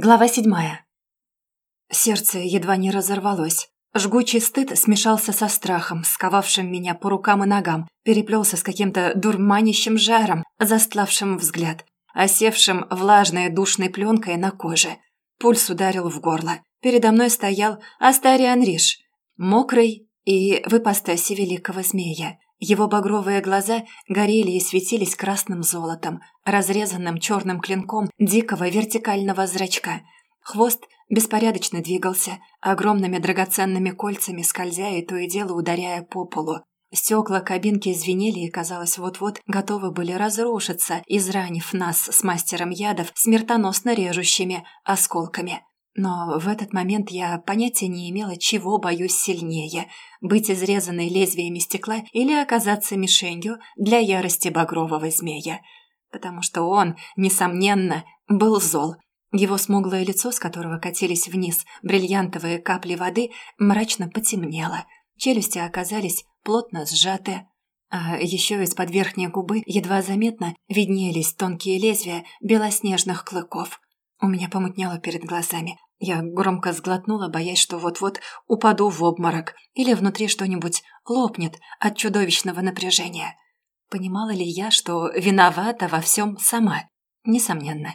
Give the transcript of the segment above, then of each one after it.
Глава седьмая. Сердце едва не разорвалось. Жгучий стыд смешался со страхом, сковавшим меня по рукам и ногам, переплелся с каким-то дурманящим жаром, застлавшим взгляд, осевшим влажной душной пленкой на коже. Пульс ударил в горло. Передо мной стоял Астариан Риш, мокрый и в ипостаси великого змея. Его багровые глаза горели и светились красным золотом, разрезанным черным клинком дикого вертикального зрачка. Хвост беспорядочно двигался, огромными драгоценными кольцами скользя и то и дело ударяя по полу. Стекла кабинки звенели и, казалось, вот-вот готовы были разрушиться, изранив нас с мастером ядов смертоносно режущими осколками. Но в этот момент я понятия не имела, чего боюсь сильнее – быть изрезанной лезвиями стекла или оказаться мишенью для ярости багрового змея. Потому что он, несомненно, был зол. Его смуглое лицо, с которого катились вниз бриллиантовые капли воды, мрачно потемнело. Челюсти оказались плотно сжаты. А еще из-под верхней губы едва заметно виднелись тонкие лезвия белоснежных клыков. У меня помутнело перед глазами, я громко сглотнула, боясь, что вот-вот упаду в обморок или внутри что-нибудь лопнет от чудовищного напряжения. Понимала ли я, что виновата во всем сама? Несомненно.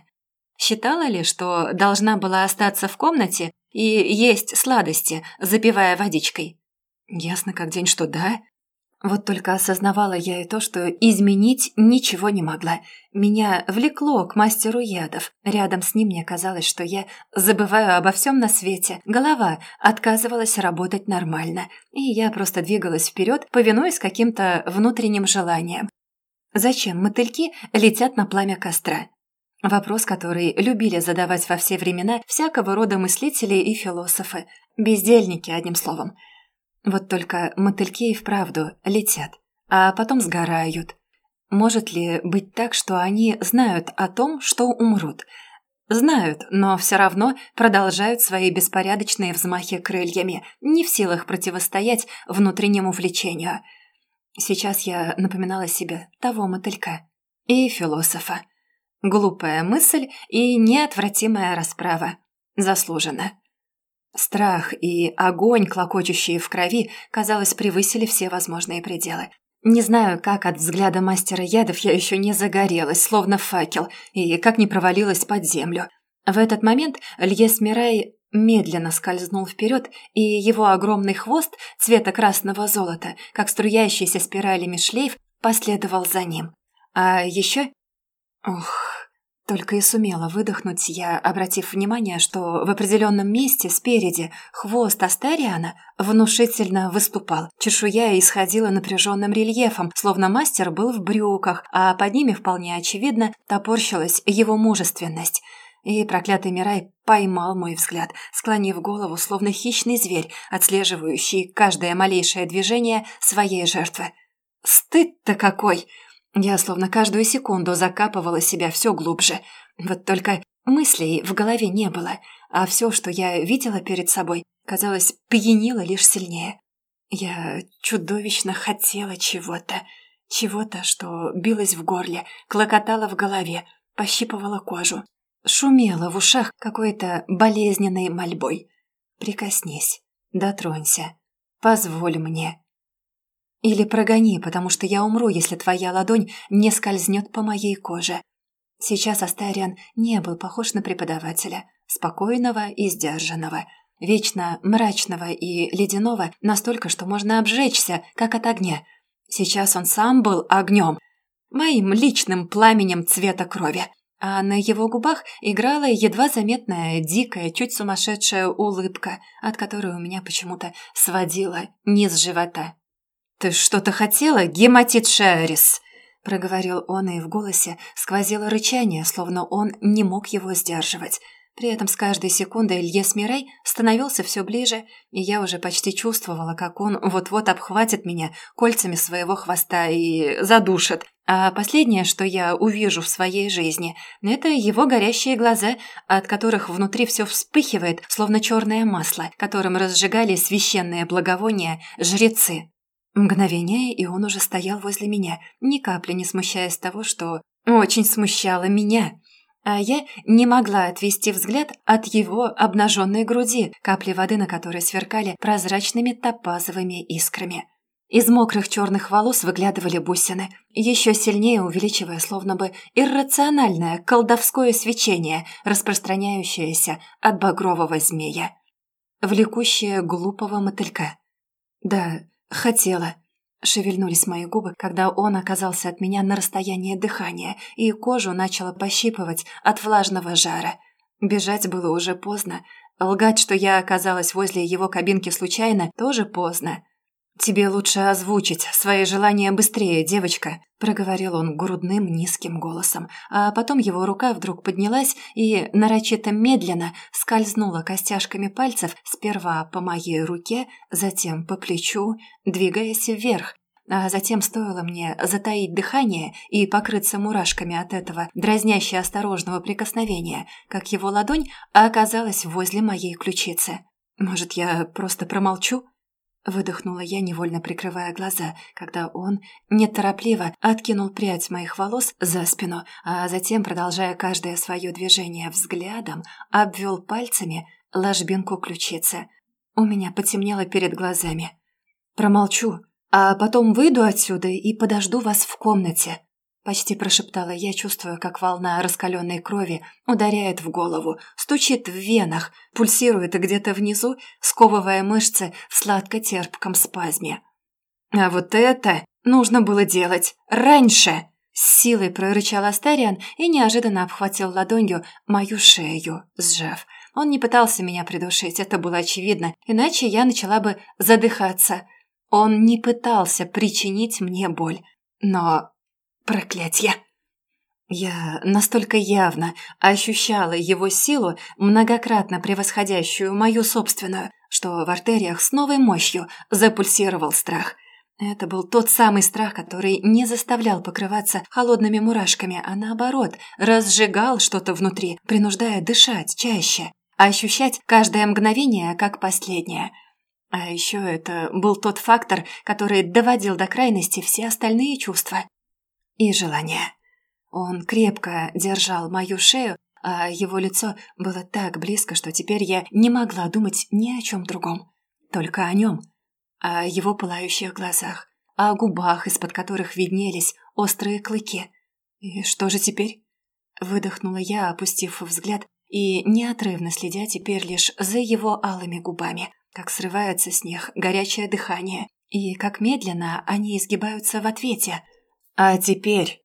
Считала ли, что должна была остаться в комнате и есть сладости, запивая водичкой? Ясно как день, что да. Вот только осознавала я и то, что изменить ничего не могла. Меня влекло к мастеру ядов. Рядом с ним мне казалось, что я забываю обо всем на свете. Голова отказывалась работать нормально, и я просто двигалась вперед, повинуясь каким-то внутренним желаниям. Зачем мотыльки летят на пламя костра? Вопрос, который любили задавать во все времена всякого рода мыслители и философы. Бездельники, одним словом. Вот только мотыльки и вправду летят, а потом сгорают. Может ли быть так, что они знают о том, что умрут? Знают, но все равно продолжают свои беспорядочные взмахи крыльями, не в силах противостоять внутреннему влечению. Сейчас я напоминала себе того мотылька и философа. Глупая мысль и неотвратимая расправа. Заслуженно. Страх и огонь, клокочущие в крови, казалось, превысили все возможные пределы. Не знаю, как от взгляда мастера ядов я еще не загорелась, словно факел, и как не провалилась под землю. В этот момент Льес Мирай медленно скользнул вперед, и его огромный хвост цвета красного золота, как струящийся спиралями шлейф, последовал за ним. А еще... Ох... Только и сумела выдохнуть я, обратив внимание, что в определенном месте спереди хвост Астариана внушительно выступал. Чешуя исходила напряженным рельефом, словно мастер был в брюках, а под ними вполне очевидно топорщилась его мужественность. И проклятый Мирай поймал мой взгляд, склонив голову, словно хищный зверь, отслеживающий каждое малейшее движение своей жертвы. «Стыд-то какой!» Я словно каждую секунду закапывала себя все глубже. Вот только мыслей в голове не было, а все, что я видела перед собой, казалось, пьянило лишь сильнее. Я чудовищно хотела чего-то. Чего-то, что билось в горле, клокотало в голове, пощипывало кожу. Шумело в ушах какой-то болезненной мольбой. «Прикоснись, дотронься, позволь мне». Или прогони, потому что я умру, если твоя ладонь не скользнет по моей коже. Сейчас Астариан не был похож на преподавателя, спокойного и сдержанного, вечно мрачного и ледяного, настолько, что можно обжечься, как от огня. Сейчас он сам был огнем, моим личным пламенем цвета крови. А на его губах играла едва заметная, дикая, чуть сумасшедшая улыбка, от которой у меня почему-то сводила низ живота. «Ты что-то хотела, гематит Шерис?» — проговорил он, и в голосе сквозило рычание, словно он не мог его сдерживать. При этом с каждой секундой Ильес Мирей становился все ближе, и я уже почти чувствовала, как он вот-вот обхватит меня кольцами своего хвоста и задушит. А последнее, что я увижу в своей жизни, это его горящие глаза, от которых внутри все вспыхивает, словно черное масло, которым разжигали священные благовония жрецы. Мгновение, и он уже стоял возле меня, ни капли не смущаясь того, что очень смущало меня. а я не могла отвести взгляд от его обнаженной груди, капли воды на которой сверкали прозрачными топазовыми искрами. Из мокрых черных волос выглядывали бусины, еще сильнее увеличивая словно бы иррациональное колдовское свечение, распространяющееся от багрового змея. Влекущее глупого мотылька. Да, хотела. Шевельнулись мои губы, когда он оказался от меня на расстоянии дыхания, и кожу начала пощипывать от влажного жара. Бежать было уже поздно. Лгать, что я оказалась возле его кабинки случайно, тоже поздно. «Тебе лучше озвучить свои желания быстрее, девочка», – проговорил он грудным низким голосом, а потом его рука вдруг поднялась и нарочито медленно скользнула костяшками пальцев сперва по моей руке, затем по плечу, двигаясь вверх, а затем стоило мне затаить дыхание и покрыться мурашками от этого дразняще осторожного прикосновения, как его ладонь оказалась возле моей ключицы. «Может, я просто промолчу?» Выдохнула я, невольно прикрывая глаза, когда он неторопливо откинул прядь моих волос за спину, а затем, продолжая каждое свое движение взглядом, обвел пальцами ложбинку ключицы. У меня потемнело перед глазами. «Промолчу, а потом выйду отсюда и подожду вас в комнате», Почти прошептала я, чувствуя, как волна раскаленной крови ударяет в голову, стучит в венах, пульсирует где-то внизу, сковывая мышцы в сладко-терпком спазме. «А вот это нужно было делать раньше!» С силой прорычал Астариан и неожиданно обхватил ладонью мою шею, сжав. Он не пытался меня придушить, это было очевидно, иначе я начала бы задыхаться. Он не пытался причинить мне боль. Но Проклятье! Я настолько явно ощущала его силу, многократно превосходящую мою собственную, что в артериях с новой мощью запульсировал страх. Это был тот самый страх, который не заставлял покрываться холодными мурашками, а наоборот, разжигал что-то внутри, принуждая дышать чаще, ощущать каждое мгновение как последнее. А еще это был тот фактор, который доводил до крайности все остальные чувства и желание. Он крепко держал мою шею, а его лицо было так близко, что теперь я не могла думать ни о чем другом. Только о нем, о его пылающих глазах, о губах, из-под которых виднелись острые клыки. И что же теперь? Выдохнула я, опустив взгляд и неотрывно следя теперь лишь за его алыми губами, как срывается с них горячее дыхание, и как медленно они изгибаются в ответе – «А теперь...»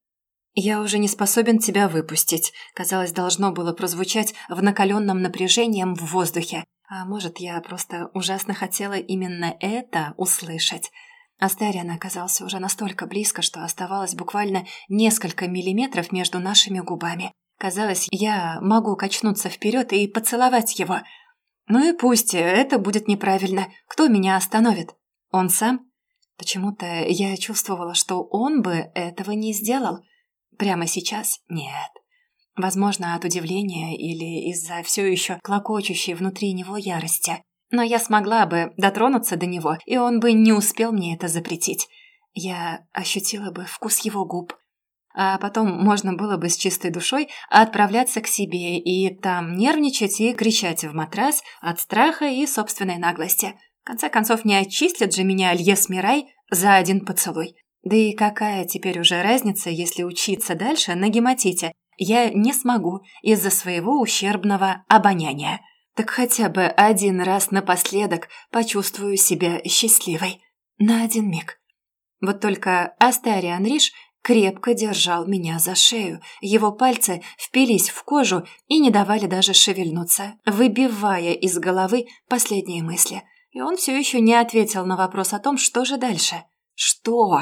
«Я уже не способен тебя выпустить», казалось, должно было прозвучать в накаленном напряжением в воздухе. А может, я просто ужасно хотела именно это услышать. Астариан оказался уже настолько близко, что оставалось буквально несколько миллиметров между нашими губами. Казалось, я могу качнуться вперед и поцеловать его. Ну и пусть, это будет неправильно. Кто меня остановит? Он сам? Почему-то я чувствовала, что он бы этого не сделал. Прямо сейчас нет. Возможно, от удивления или из-за все еще клокочущей внутри него ярости. Но я смогла бы дотронуться до него, и он бы не успел мне это запретить. Я ощутила бы вкус его губ. А потом можно было бы с чистой душой отправляться к себе и там нервничать и кричать в матрас от страха и собственной наглости конце концов, не отчислят же меня Альес Мирай за один поцелуй. Да и какая теперь уже разница, если учиться дальше на гематите? Я не смогу из-за своего ущербного обоняния. Так хотя бы один раз напоследок почувствую себя счастливой. На один миг. Вот только Астариан Риш крепко держал меня за шею. Его пальцы впились в кожу и не давали даже шевельнуться, выбивая из головы последние мысли – и он все еще не ответил на вопрос о том, что же дальше. «Что?»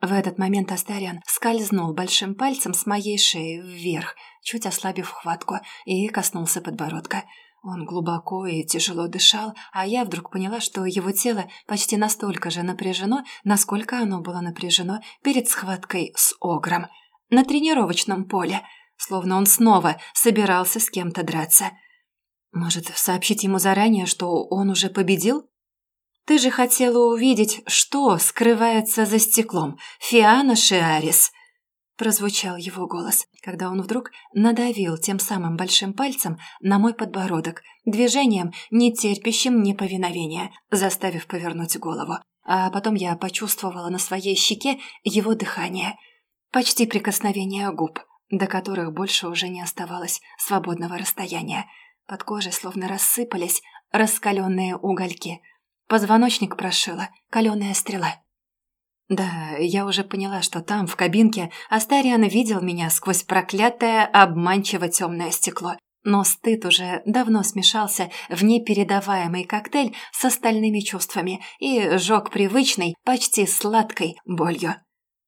В этот момент Астариан скользнул большим пальцем с моей шеи вверх, чуть ослабив хватку, и коснулся подбородка. Он глубоко и тяжело дышал, а я вдруг поняла, что его тело почти настолько же напряжено, насколько оно было напряжено перед схваткой с Огром. На тренировочном поле, словно он снова собирался с кем-то драться – может, сообщить ему заранее, что он уже победил? Ты же хотела увидеть, что скрывается за стеклом. Фиана Шиарис. прозвучал его голос, когда он вдруг надавил тем самым большим пальцем на мой подбородок, движением, не терпящим неповиновения, заставив повернуть голову. А потом я почувствовала на своей щеке его дыхание, почти прикосновение губ, до которых больше уже не оставалось свободного расстояния. Под кожей словно рассыпались раскаленные угольки. Позвоночник прошила каленая стрела. Да, я уже поняла, что там, в кабинке, Астариан видел меня сквозь проклятое, обманчиво темное стекло. Но стыд уже давно смешался в непередаваемый коктейль с остальными чувствами и жег привычной, почти сладкой болью.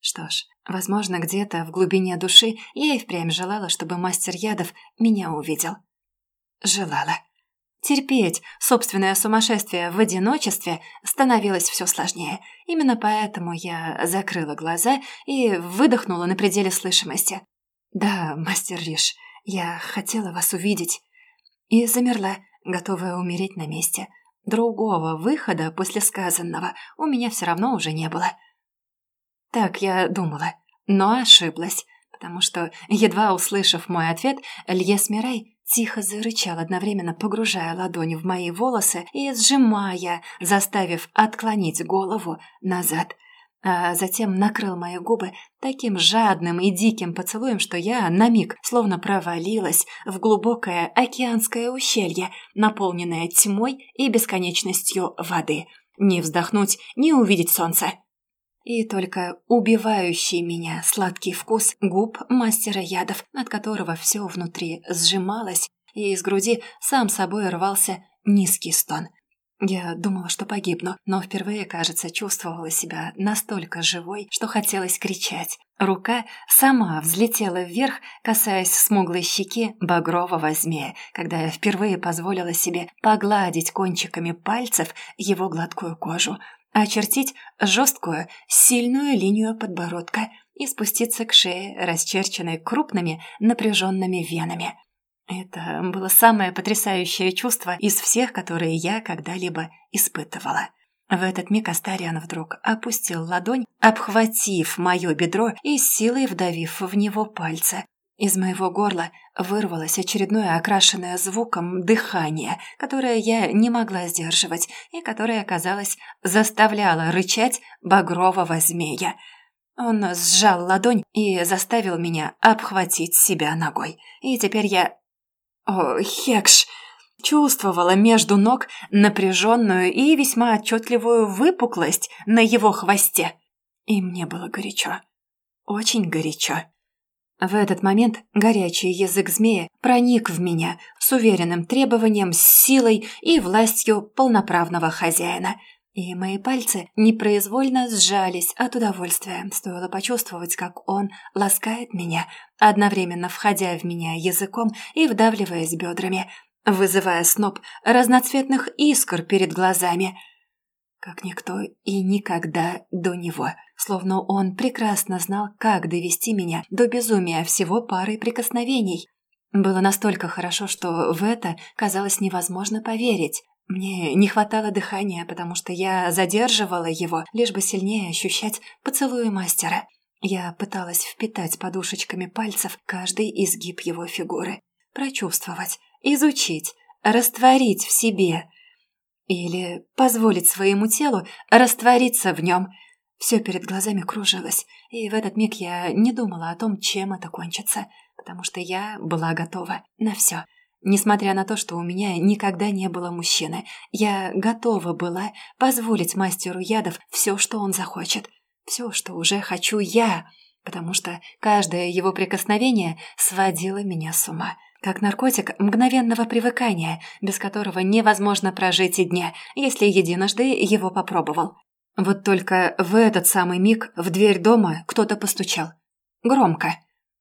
Что ж, возможно, где-то в глубине души я и впрямь желала, чтобы мастер ядов меня увидел. Желала. Терпеть собственное сумасшествие в одиночестве становилось все сложнее. Именно поэтому я закрыла глаза и выдохнула на пределе слышимости. «Да, мастер Риш, я хотела вас увидеть». И замерла, готовая умереть на месте. Другого выхода после сказанного у меня все равно уже не было. Так я думала, но ошиблась, потому что, едва услышав мой ответ, Льес Мирай Тихо зарычал, одновременно погружая ладони в мои волосы и сжимая, заставив отклонить голову назад. А затем накрыл мои губы таким жадным и диким поцелуем, что я на миг словно провалилась в глубокое океанское ущелье, наполненное тьмой и бесконечностью воды. Не вздохнуть, не увидеть солнца. И только убивающий меня сладкий вкус губ мастера ядов, от которого все внутри сжималось, и из груди сам собой рвался низкий стон. Я думала, что погибну, но впервые, кажется, чувствовала себя настолько живой, что хотелось кричать. Рука сама взлетела вверх, касаясь смуглой щеки багрового змея, когда я впервые позволила себе погладить кончиками пальцев его гладкую кожу – очертить жесткую, сильную линию подбородка и спуститься к шее, расчерченной крупными напряженными венами. Это было самое потрясающее чувство из всех, которые я когда-либо испытывала. В этот миг Астариан вдруг опустил ладонь, обхватив мое бедро и силой вдавив в него пальцы, из моего горла вырвалось очередное окрашенное звуком дыхание, которое я не могла сдерживать и которое, казалось, заставляло рычать багрового змея. Он сжал ладонь и заставил меня обхватить себя ногой. И теперь я... О, Хекш! Чувствовала между ног напряженную и весьма отчетливую выпуклость на его хвосте. И мне было горячо. Очень горячо. В этот момент горячий язык змея проник в меня с уверенным требованием, с силой и властью полноправного хозяина. И мои пальцы непроизвольно сжались от удовольствия. Стоило почувствовать, как он ласкает меня, одновременно входя в меня языком и вдавливаясь бедрами, вызывая сноп разноцветных искр перед глазами – как никто и никогда до него. Словно он прекрасно знал, как довести меня до безумия всего пары прикосновений. Было настолько хорошо, что в это казалось невозможно поверить. Мне не хватало дыхания, потому что я задерживала его, лишь бы сильнее ощущать поцелуи мастера. Я пыталась впитать подушечками пальцев каждый изгиб его фигуры, прочувствовать, изучить, растворить в себе – или позволить своему телу раствориться в нем. Все перед глазами кружилось, и в этот миг я не думала о том, чем это кончится, потому что я была готова на все. Несмотря на то, что у меня никогда не было мужчины, я готова была позволить мастеру ядов все, что он захочет. Все, что уже хочу я, потому что каждое его прикосновение сводило меня с ума как наркотик мгновенного привыкания, без которого невозможно прожить и дня, если единожды его попробовал. Вот только в этот самый миг в дверь дома кто-то постучал. Громко.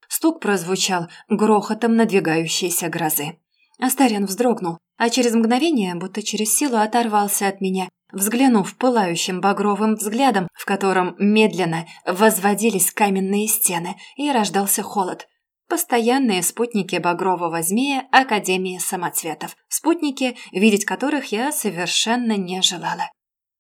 Стук прозвучал грохотом надвигающейся грозы. Астариан вздрогнул, а через мгновение, будто через силу, оторвался от меня, взглянув пылающим багровым взглядом, в котором медленно возводились каменные стены, и рождался холод – Постоянные спутники багрового змея Академии самоцветов. Спутники, видеть которых я совершенно не желала.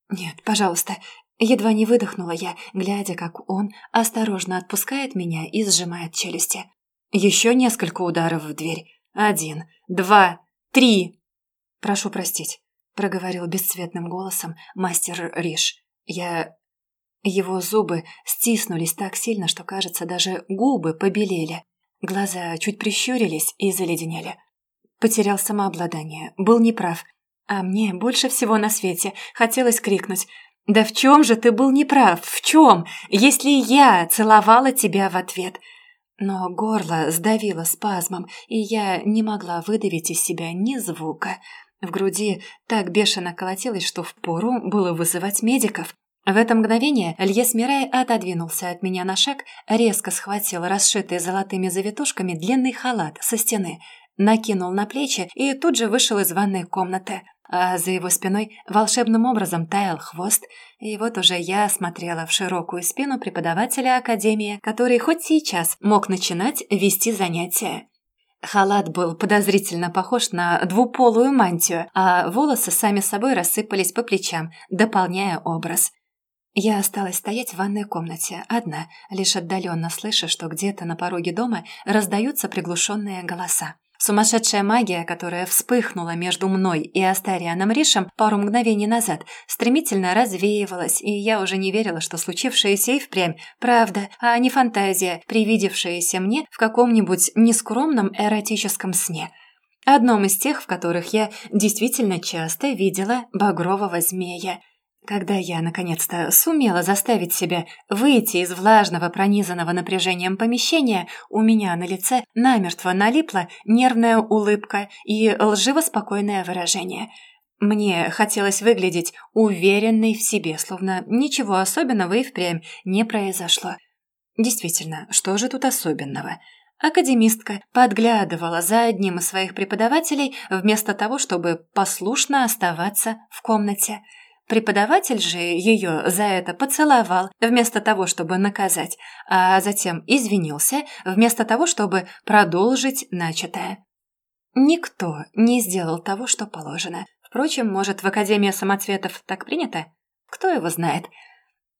«Нет, пожалуйста, Едва не выдохнула я, глядя, как он осторожно отпускает меня и сжимает челюсти. Еще несколько ударов в дверь. Один, два, три. «Прошу простить», — проговорил бесцветным голосом мастер Риш. «Я...» Его зубы стиснулись так сильно, что, кажется, даже губы побелели. Глаза чуть прищурились и заледенели. Потерял самообладание, был неправ. А мне больше всего на свете хотелось крикнуть «Да в чем же ты был неправ? В чем? Если я целовала тебя в ответ?» Но горло сдавило спазмом, и я не могла выдавить из себя ни звука. В груди так бешено колотилось, что впору было вызывать медиков. В это мгновение Льес Мирай отодвинулся от меня на шаг, резко схватил расшитый золотыми завитушками длинный халат со стены, накинул на плечи и тут же вышел из ванной комнаты. А за его спиной волшебным образом таял хвост, и вот уже я смотрела в широкую спину преподавателя академии, который хоть сейчас мог начинать вести занятия. Халат был подозрительно похож на двуполую мантию, а волосы сами собой рассыпались по плечам, дополняя образ. Я осталась стоять в ванной комнате, одна, лишь отдаленно слыша, что где-то на пороге дома раздаются приглушенные голоса. Сумасшедшая магия, которая вспыхнула между мной и Астарианом Ришем пару мгновений назад, стремительно развеивалась, и я уже не верила, что случившееся и впрямь правда, а не фантазия, привидевшаяся мне в каком-нибудь нескромном эротическом сне. Одном из тех, в которых я действительно часто видела багрового змея – когда я, наконец-то, сумела заставить себя выйти из влажного, пронизанного напряжением помещения, у меня на лице намертво налипла нервная улыбка и лживо-спокойное выражение. Мне хотелось выглядеть уверенной в себе, словно ничего особенного и впрямь не произошло. Действительно, что же тут особенного? Академистка подглядывала за одним из своих преподавателей вместо того, чтобы послушно оставаться в комнате – Преподаватель же ее за это поцеловал, вместо того, чтобы наказать, а затем извинился, вместо того, чтобы продолжить начатое. Никто не сделал того, что положено. Впрочем, может, в Академии самоцветов так принято? Кто его знает?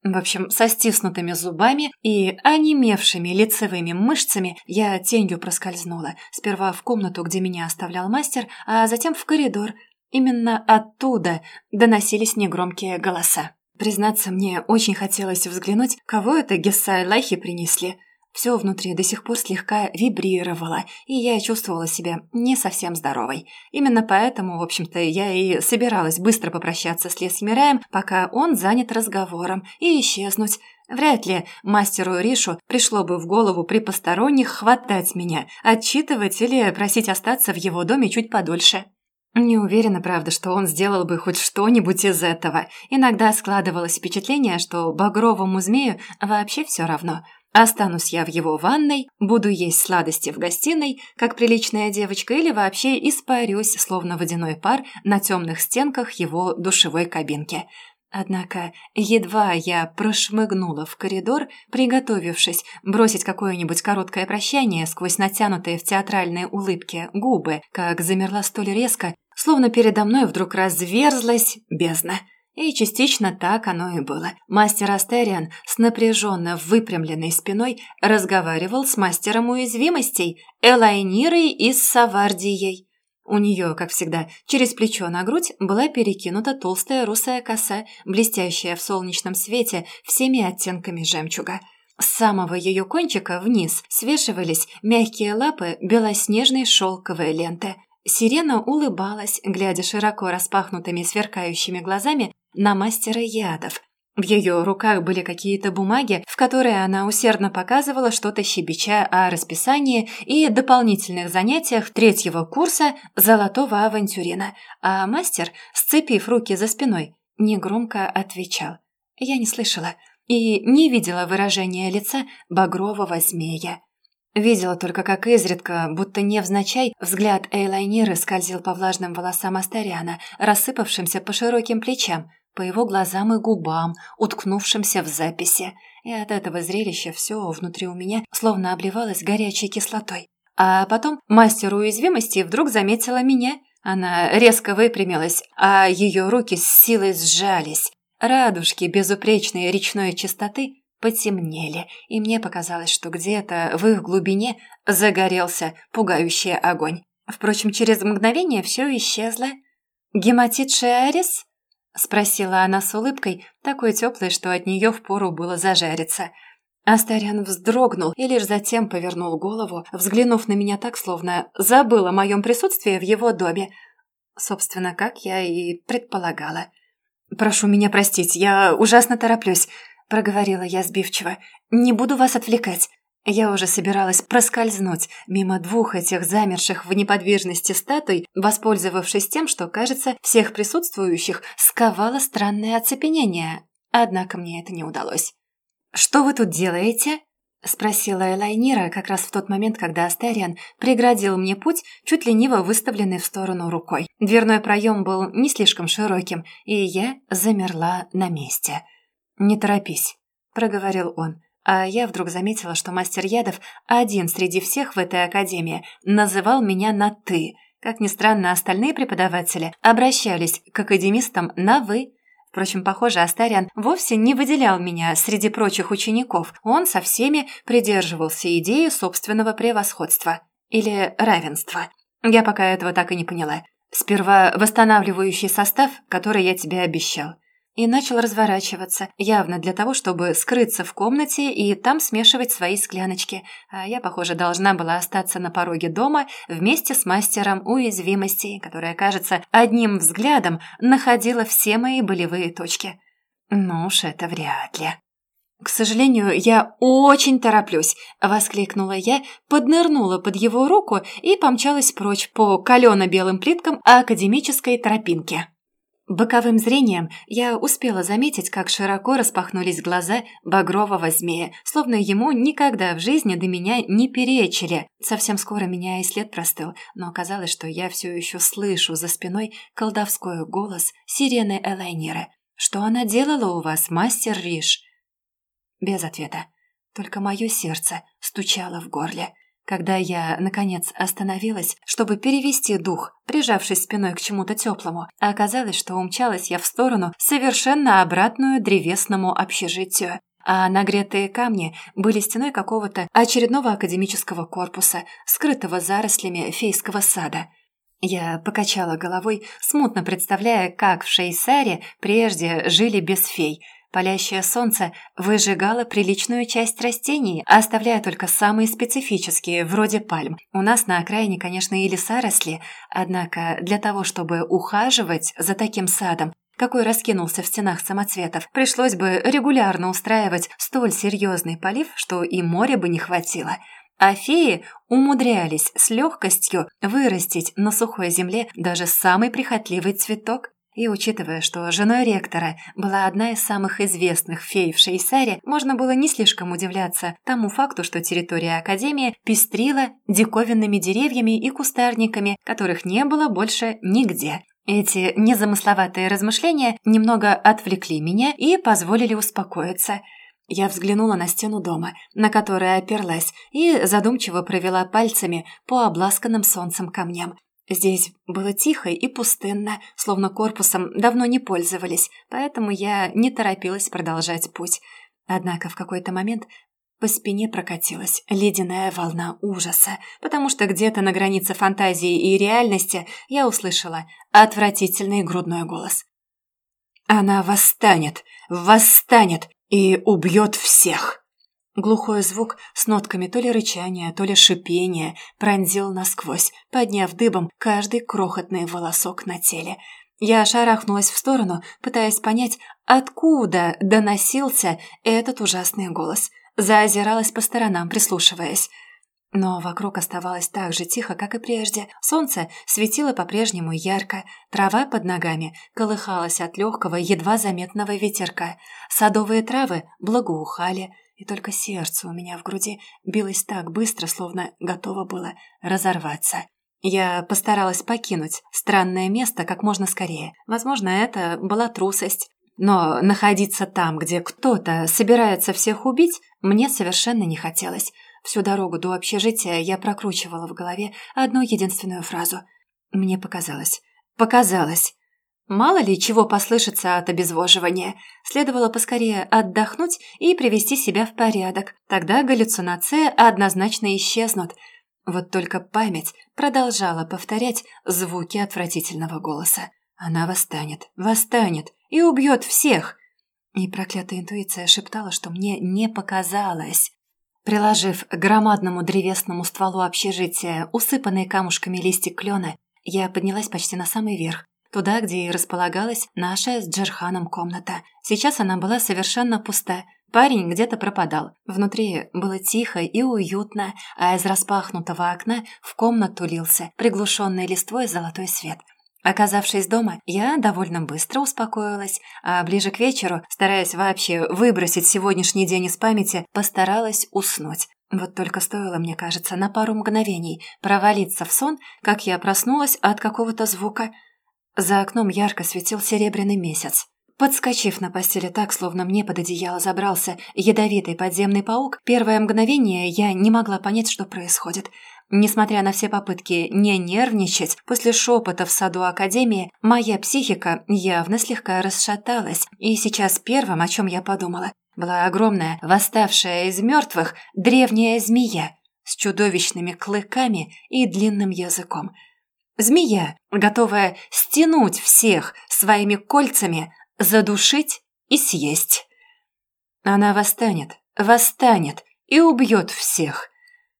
В общем, со стиснутыми зубами и онемевшими лицевыми мышцами я тенью проскользнула. Сперва в комнату, где меня оставлял мастер, а затем в коридор, Именно оттуда доносились негромкие голоса. Признаться, мне очень хотелось взглянуть, кого это Гесса и Лайхи принесли. Все внутри до сих пор слегка вибрировало, и я чувствовала себя не совсем здоровой. Именно поэтому, в общем-то, я и собиралась быстро попрощаться с Лесмираем, пока он занят разговором, и исчезнуть. Вряд ли мастеру Ришу пришло бы в голову при посторонних хватать меня, отчитывать или просить остаться в его доме чуть подольше. Не уверена, правда, что он сделал бы хоть что-нибудь из этого. Иногда складывалось впечатление, что багровому змею вообще все равно. Останусь я в его ванной, буду есть сладости в гостиной, как приличная девочка, или вообще испарюсь, словно водяной пар, на темных стенках его душевой кабинки. Однако едва я прошмыгнула в коридор, приготовившись бросить какое-нибудь короткое прощание сквозь натянутые в театральные улыбки губы, как замерла столь резко, словно передо мной вдруг разверзлась бездна. И частично так оно и было. Мастер Астериан с напряженно выпрямленной спиной разговаривал с мастером уязвимостей Элайнирой и Савардией. У нее, как всегда, через плечо на грудь была перекинута толстая русая коса, блестящая в солнечном свете всеми оттенками жемчуга. С самого ее кончика вниз свешивались мягкие лапы белоснежной шелковой ленты. Сирена улыбалась, глядя широко распахнутыми сверкающими глазами на мастера ядов. В ее руках были какие-то бумаги, в которые она усердно показывала что-то щебеча о расписании и дополнительных занятиях третьего курса «Золотого авантюрина», а мастер, сцепив руки за спиной, негромко отвечал. Я не слышала и не видела выражения лица багрового змея. Видела только, как изредка, будто невзначай, взгляд Эйлайниры скользил по влажным волосам Астариана, рассыпавшимся по широким плечам, по его глазам и губам, уткнувшимся в записи. И от этого зрелища все внутри у меня словно обливалось горячей кислотой. А потом мастер уязвимости вдруг заметила меня. Она резко выпрямилась, а ее руки с силой сжались. радужки безупречной речной чистоты потемнели, и мне показалось, что где-то в их глубине загорелся пугающий огонь. Впрочем, через мгновение все исчезло. «Гематит Шиарис?» — спросила она с улыбкой, такой теплой, что от нее впору было зажариться. Астариан вздрогнул и лишь затем повернул голову, взглянув на меня так, словно забыл о моем присутствии в его доме. Собственно, как я и предполагала. «Прошу меня простить, я ужасно тороплюсь», — проговорила я сбивчиво. «Не буду вас отвлекать. Я уже собиралась проскользнуть мимо двух этих замерших в неподвижности статуй, воспользовавшись тем, что, кажется, всех присутствующих сковало странное оцепенение. Однако мне это не удалось. «Что вы тут делаете?» — спросила Элайнира как раз в тот момент, когда Астериан преградил мне путь, чуть лениво выставленный в сторону рукой. Дверной проем был не слишком широким, и я замерла на месте. «Не торопись», — проговорил он. А я вдруг заметила, что мастер ядов один среди всех в этой академии называл меня на «ты». Как ни странно, остальные преподаватели обращались к академистам на «вы». Впрочем, похоже, Астариан вовсе не выделял меня среди прочих учеников. Он со всеми придерживался идеи собственного превосходства. Или равенства. Я пока этого так и не поняла. Сперва восстанавливающий состав, который я тебе обещал и начал разворачиваться, явно для того, чтобы скрыться в комнате и там смешивать свои скляночки. А я, похоже, должна была остаться на пороге дома вместе с мастером уязвимостей, которая, кажется, одним взглядом находила все мои болевые точки. Ну уж это вряд ли. «К сожалению, я очень тороплюсь», — воскликнула я, поднырнула под его руку и помчалась прочь по калено-белым плиткам академической тропинки. Боковым зрением я успела заметить, как широко распахнулись глаза багрового змея, словно ему никогда в жизни до меня не перечили. Совсем скоро меня и след простыл, но оказалось, что я все еще слышу за спиной колдовской голос сирены Элайниры. «Что она делала у вас, мастер Риш?» Без ответа. Только мое сердце стучало в горле. Когда я, наконец, остановилась, чтобы перевести дух, прижавшись спиной к чему-то теплому, оказалось, что умчалась я в сторону, совершенно обратную древесному общежитию. А нагретые камни были стеной какого-то очередного академического корпуса, скрытого зарослями фейского сада. Я покачала головой, смутно представляя, как в Шейсаре прежде жили без фей – Палящее солнце выжигало приличную часть растений, оставляя только самые специфические, вроде пальм. У нас на окраине, конечно, и леса росли, однако для того, чтобы ухаживать за таким садом, какой раскинулся в стенах самоцветов, пришлось бы регулярно устраивать столь серьезный полив, что и моря бы не хватило. А феи умудрялись с легкостью вырастить на сухой земле даже самый прихотливый цветок. И учитывая, что женой ректора была одна из самых известных фей в Шейсаре, можно было не слишком удивляться тому факту, что территория Академии пестрила диковинными деревьями и кустарниками, которых не было больше нигде. Эти незамысловатые размышления немного отвлекли меня и позволили успокоиться. Я взглянула на стену дома, на которой оперлась, и задумчиво провела пальцами по обласканным солнцем камням. Здесь было тихо и пустынно, словно корпусом давно не пользовались, поэтому я не торопилась продолжать путь. Однако в какой-то момент по спине прокатилась ледяная волна ужаса, потому что где-то на границе фантазии и реальности я услышала отвратительный грудной голос. «Она восстанет, восстанет и убьет всех!» Глухой звук с нотками то ли рычания, то ли шипения пронзил насквозь, подняв дыбом каждый крохотный волосок на теле. Я шарахнулась в сторону, пытаясь понять, откуда доносился этот ужасный голос. Заозиралась по сторонам, прислушиваясь. Но вокруг оставалось так же тихо, как и прежде. Солнце светило по-прежнему ярко, трава под ногами колыхалась от легкого, едва заметного ветерка. Садовые травы благоухали, и только сердце у меня в груди билось так быстро, словно готово было разорваться. Я постаралась покинуть странное место как можно скорее. Возможно, это была трусость. Но находиться там, где кто-то собирается всех убить, мне совершенно не хотелось. Всю дорогу до общежития я прокручивала в голове одну единственную фразу. Мне показалось. Показалось. Мало ли чего послышится от обезвоживания. Следовало поскорее отдохнуть и привести себя в порядок. Тогда галлюцинации однозначно исчезнут. Вот только память продолжала повторять звуки отвратительного голоса. Она восстанет, восстанет и убьет всех. И проклятая интуиция шептала, что мне не показалось. Приложив к громадному древесному стволу общежития усыпанные камушками листик клена, я поднялась почти на самый верх, туда, где и располагалась наша с Джерханом комната. Сейчас она была совершенно пуста. Парень где-то пропадал. Внутри было тихо и уютно, а из распахнутого окна в комнату лился приглушенный листвой золотой свет. Оказавшись дома, я довольно быстро успокоилась, а ближе к вечеру, стараясь вообще выбросить сегодняшний день из памяти, постаралась уснуть. Вот только стоило, мне кажется, на пару мгновений провалиться в сон, как я проснулась от какого-то звука. За окном ярко светил серебряный месяц. Подскочив на постели так, словно мне под одеяло забрался ядовитый подземный паук, первое мгновение я не могла понять, что происходит – Несмотря на все попытки не нервничать, после шепота в саду Академии моя психика явно слегка расшаталась, и сейчас первым, о чем я подумала, была огромная, восставшая из мертвых, древняя змея с чудовищными клыками и длинным языком. Змея, готовая стянуть всех своими кольцами, задушить и съесть. Она восстанет, восстанет и убьет всех –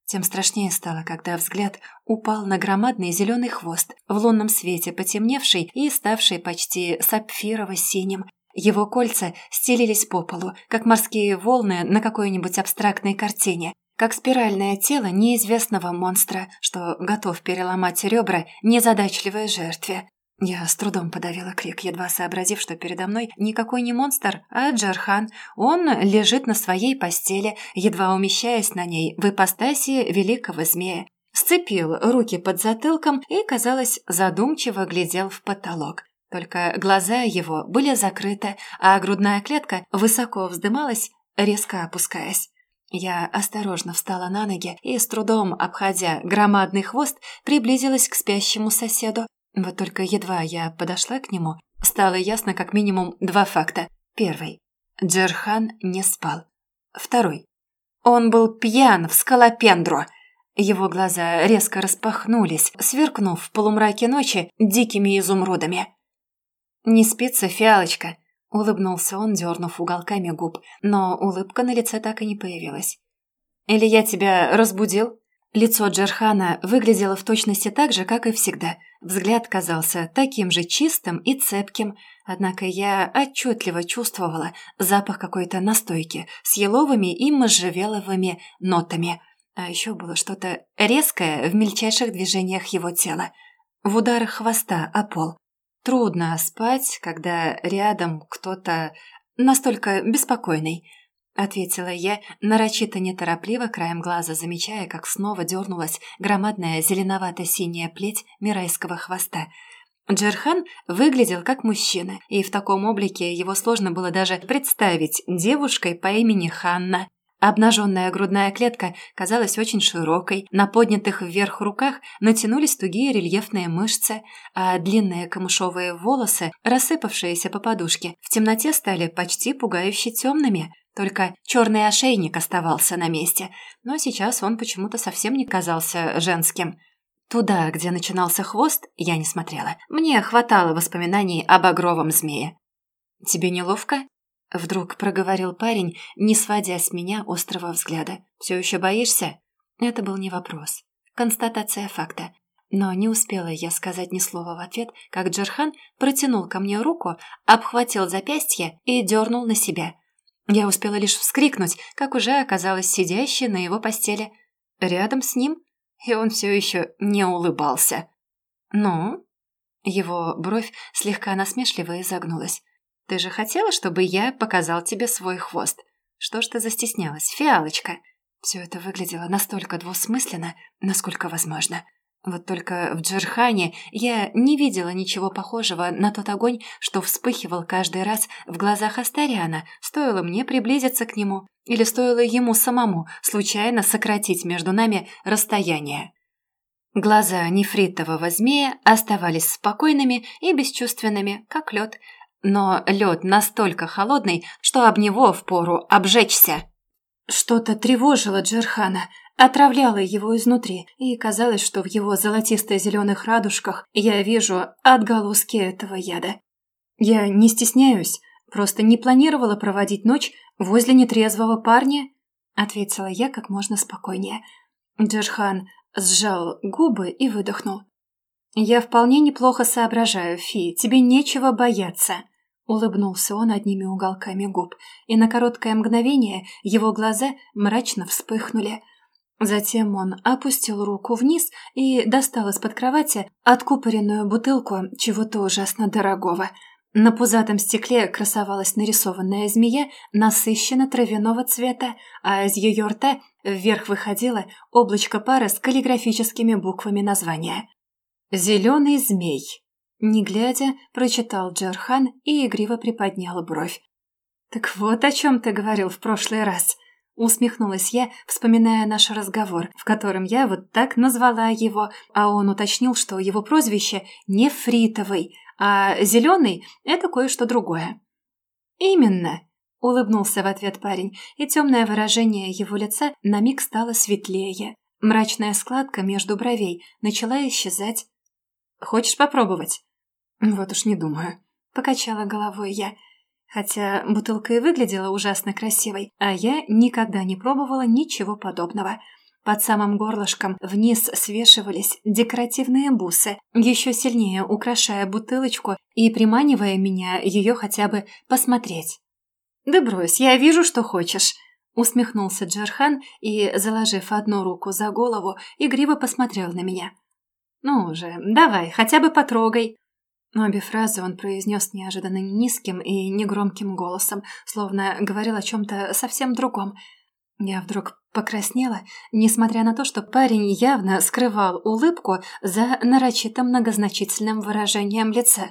тем страшнее стало, когда взгляд упал на громадный зеленый хвост, в лунном свете потемневший и ставший почти сапфирово-синим. Его кольца стелились по полу, как морские волны на какой-нибудь абстрактной картине, как спиральное тело неизвестного монстра, что готов переломать ребра незадачливой жертве. Я с трудом подавила крик, едва сообразив, что передо мной никакой не монстр, а Джархан. Он лежит на своей постели, едва умещаясь на ней в ипостаси великого змея. Сцепил руки под затылком и, казалось, задумчиво глядел в потолок. Только глаза его были закрыты, а грудная клетка высоко вздымалась, резко опускаясь. Я осторожно встала на ноги и, с трудом обходя громадный хвост, приблизилась к спящему соседу. Вот только едва я подошла к нему, стало ясно как минимум два факта. Первый. Джерхан не спал. Второй. Он был пьян в скалопендру. Его глаза резко распахнулись, сверкнув в полумраке ночи дикими изумрудами. «Не спится, фиалочка», — улыбнулся он, дернув уголками губ, но улыбка на лице так и не появилась. «Или я тебя разбудил?» Лицо Джерхана выглядело в точности так же, как и всегда. Взгляд казался таким же чистым и цепким, однако я отчетливо чувствовала запах какой-то настойки с еловыми и можжевеловыми нотами. А еще было что-то резкое в мельчайших движениях его тела, в ударах хвоста о пол. Трудно спать, когда рядом кто-то настолько беспокойный – ответила я, нарочито неторопливо, краем глаза замечая, как снова дернулась громадная зеленовато-синяя плеть мирайского хвоста. Джерхан выглядел как мужчина, и в таком облике его сложно было даже представить девушкой по имени Ханна. Обнаженная грудная клетка казалась очень широкой, на поднятых вверх руках натянулись тугие рельефные мышцы, а длинные камышовые волосы, рассыпавшиеся по подушке, в темноте стали почти пугающе темными – только черный ошейник оставался на месте, но сейчас он почему-то совсем не казался женским. Туда, где начинался хвост, я не смотрела. Мне хватало воспоминаний об огровом змее. «Тебе неловко?» — вдруг проговорил парень, не сводя с меня острого взгляда. «Все еще боишься?» Это был не вопрос. Констатация факта. Но не успела я сказать ни слова в ответ, как Джерхан протянул ко мне руку, обхватил запястье и дернул на себя — я успела лишь вскрикнуть, как уже оказалась сидящей на его постели. Рядом с ним, и он все еще не улыбался. «Ну?» Его бровь слегка насмешливо изогнулась. «Ты же хотела, чтобы я показал тебе свой хвост? Что ж ты застеснялась, фиалочка?» Все это выглядело настолько двусмысленно, насколько возможно. Вот только в Джерхане я не видела ничего похожего на тот огонь, что вспыхивал каждый раз в глазах Астариана, стоило мне приблизиться к нему, или стоило ему самому случайно сократить между нами расстояние. Глаза нефритового змея оставались спокойными и бесчувственными, как лед, но лед настолько холодный, что об него впору обжечься. Что-то тревожило Джерхана, отравляло его изнутри, и казалось, что в его золотисто-зеленых радужках я вижу отголоски этого яда. Я не стесняюсь, просто не планировала проводить ночь возле нетрезвого парня, ответила я как можно спокойнее. Джерхан Сжал губы и выдохнул. «Я вполне неплохо соображаю, Фи, тебе нечего бояться», — улыбнулся он одними уголками губ, и на короткое мгновение его глаза мрачно вспыхнули. Затем он опустил руку вниз и достал из-под кровати откупоренную бутылку чего-то ужасно дорогого. На пузатом стекле красовалась нарисованная змея насыщенно травяного цвета, а из ее рта Вверх выходило облачко пара с каллиграфическими буквами названия. «Зеленый змей». Не глядя, прочитал Джархан и игриво приподнял бровь. «Так вот о чем ты говорил в прошлый раз», — усмехнулась я, вспоминая наш разговор, в котором я вот так назвала его, а он уточнил, что его прозвище не Фритовый, а зеленый — это кое-что другое. «Именно», Улыбнулся в ответ парень, и темное выражение его лица на миг стало светлее. Мрачная складка между бровей начала исчезать. «Хочешь попробовать?» «Вот уж не думаю», — покачала головой я. Хотя бутылка и выглядела ужасно красивой, а я никогда не пробовала ничего подобного. Под самым горлышком вниз свешивались декоративные бусы, еще сильнее украшая бутылочку и приманивая меня ее хотя бы посмотреть. «Да брось, я вижу, что хочешь», — усмехнулся Джархан и, заложив одну руку за голову, игриво посмотрел на меня. «Ну уже, давай, хотя бы потрогай». Обе фразы он произнес неожиданно низким и негромким голосом, словно говорил о чем-то совсем другом. Я вдруг покраснела, несмотря на то, что парень явно скрывал улыбку за нарочито многозначительным выражением лица.